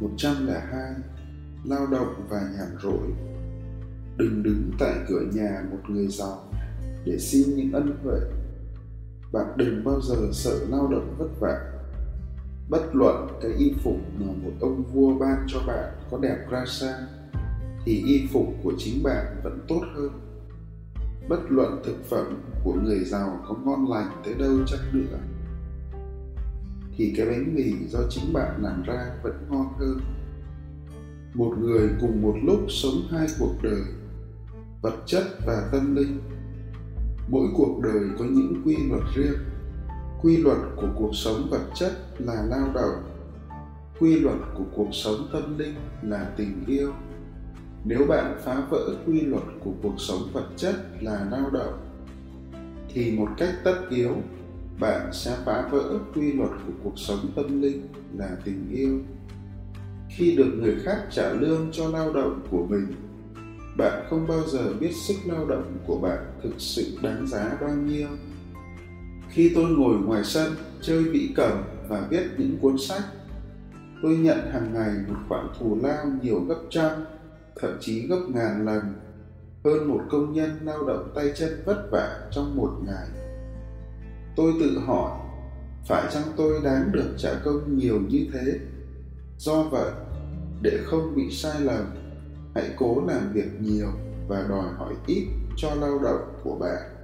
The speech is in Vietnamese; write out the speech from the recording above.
102 Lao động và nhàn rỗi Đừng đứng tại cửa nhà một người giàu để xin những ân huệ. Bạn đừng bao giờ sợ lao động vất vả. Bất luận cái y phục mà một ông vua ban cho bạn có đẹp ra sao, thì y phục của chính bạn vẫn tốt hơn. Bất luận thực phẩm của người giàu có ngon lành tới đâu chăng nữa, thì cái bánh mì do chính bạn làm ra vẫn ngon hơn. Một người cùng một lúc sống hai cuộc đời, vật chất và tâm linh. Mỗi cuộc đời có những quy luật riêng. Quy luật của cuộc sống vật chất là lao động. Quy luật của cuộc sống tâm linh là tình yêu. Nếu bạn phá vỡ quy luật của cuộc sống vật chất là lao động, thì một cách tất yếu bạn sẽ phá vỡ quy luật của cuộc sống tâm linh là tình yêu. Khi được người khác trả lương cho lao động của mình, bạn không bao giờ biết sức lao động của bạn thực sự đáng giá bao nhiêu. Khi tôi ngồi ngoài sân, chơi vĩ cầm và viết những cuốn sách, tôi nhận hàng ngày một khoản thù lao nhiều gấp trăm, thậm chí gấp ngàn lần, hơn một công nhân lao động tay chân vất vả trong một ngày tôi tự hỏi, phải chăng tôi đáng được trả công nhiều như thế? Do vậy, để không bị sai lầm, hãy cố làm việc nhiều và đòi hỏi ít cho lao động của bạn.